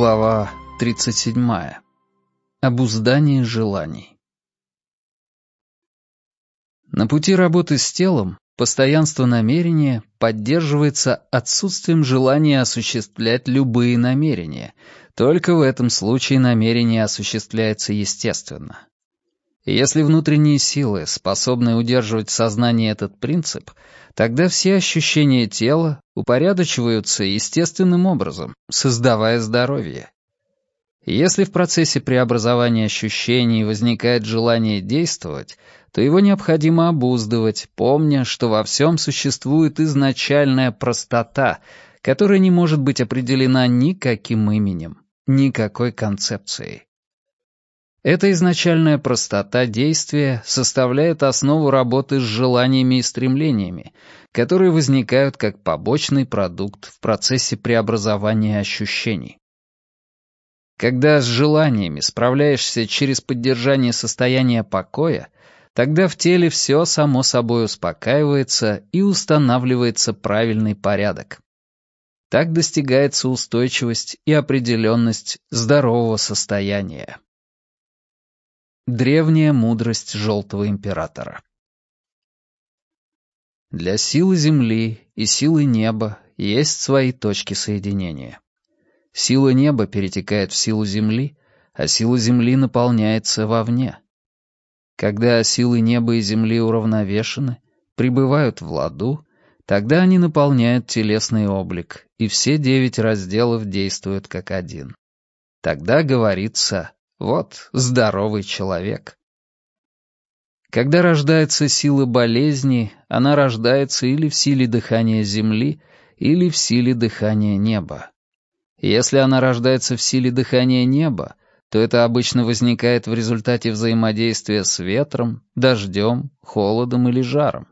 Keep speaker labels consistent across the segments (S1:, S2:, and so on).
S1: Глава 37. Обуздание желаний. На пути работы с телом постоянство намерения поддерживается отсутствием желания осуществлять любые намерения. Только в этом случае намерение осуществляется естественно. Если внутренние силы способны удерживать в сознании этот принцип, тогда все ощущения тела упорядочиваются естественным образом, создавая здоровье. Если в процессе преобразования ощущений возникает желание действовать, то его необходимо обуздывать, помня, что во всем существует изначальная простота, которая не может быть определена никаким именем, никакой концепцией. Эта изначальная простота действия составляет основу работы с желаниями и стремлениями, которые возникают как побочный продукт в процессе преобразования ощущений. Когда с желаниями справляешься через поддержание состояния покоя, тогда в теле все само собой успокаивается и устанавливается правильный порядок. Так достигается устойчивость и определенность здорового состояния. Древняя мудрость Желтого Императора Для силы Земли и силы неба есть свои точки соединения. Сила неба перетекает в силу Земли, а сила Земли наполняется вовне. Когда силы неба и Земли уравновешены, пребывают в ладу, тогда они наполняют телесный облик, и все девять разделов действуют как один. Тогда говорится вот здоровый человек. Когда рождается сила болезни, она рождается или в силе дыхания земли, или в силе дыхания неба. Если она рождается в силе дыхания неба, то это обычно возникает в результате взаимодействия с ветром, дождем, холодом или жаром.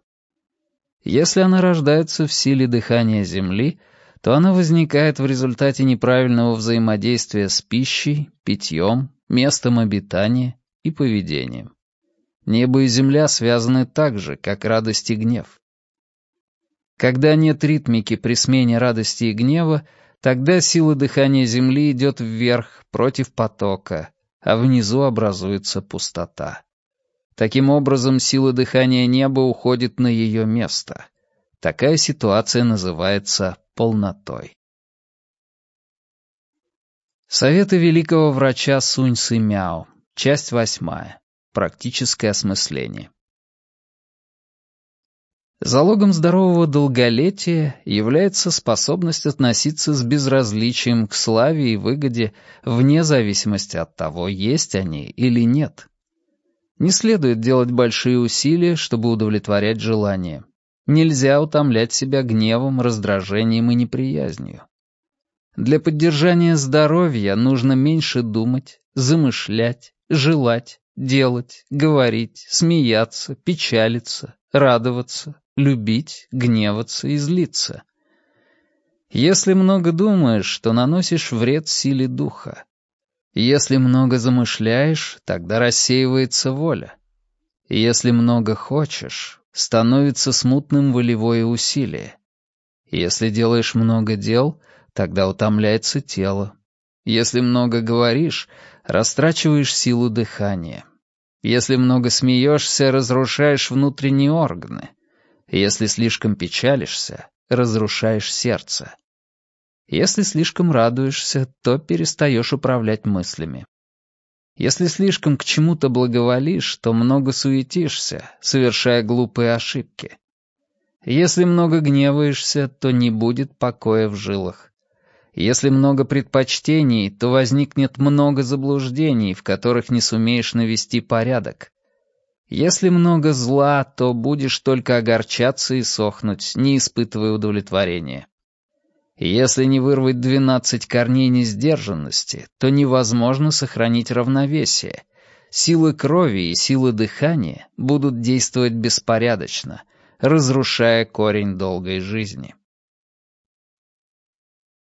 S1: Если она рождается в силе дыхания земли, то она возникает в результате неправильного взаимодействия с пищей, питьем, местом обитания и поведением. Небо и земля связаны так же, как радость и гнев. Когда нет ритмики при смене радости и гнева, тогда сила дыхания земли идет вверх, против потока, а внизу образуется пустота. Таким образом, сила дыхания неба уходит на ее место. Такая ситуация называется полнотой. Советы великого врача Сунь Сы Мяо. Часть восьмая. Практическое осмысление. Залогом здорового долголетия является способность относиться с безразличием к славе и выгоде вне зависимости от того, есть они или нет. Не следует делать большие усилия, чтобы удовлетворять желания. Нельзя утомлять себя гневом, раздражением и неприязнью. Для поддержания здоровья нужно меньше думать, замышлять, желать, делать, говорить, смеяться, печалиться, радоваться, любить, гневаться и злиться. Если много думаешь, то наносишь вред силе духа. Если много замышляешь, тогда рассеивается воля. Если много хочешь, становится смутным волевое усилие. Если делаешь много дел, Тогда утомляется тело. Если много говоришь, растрачиваешь силу дыхания. Если много смеешься, разрушаешь внутренние органы. Если слишком печалишься, разрушаешь сердце. Если слишком радуешься, то перестаешь управлять мыслями. Если слишком к чему-то благоволишь, то много суетишься, совершая глупые ошибки. Если много гневаешься, то не будет покоя в жилах. Если много предпочтений, то возникнет много заблуждений, в которых не сумеешь навести порядок. Если много зла, то будешь только огорчаться и сохнуть, не испытывая удовлетворения. Если не вырвать двенадцать корней несдержанности, то невозможно сохранить равновесие. Силы крови и силы дыхания будут действовать беспорядочно, разрушая корень долгой жизни.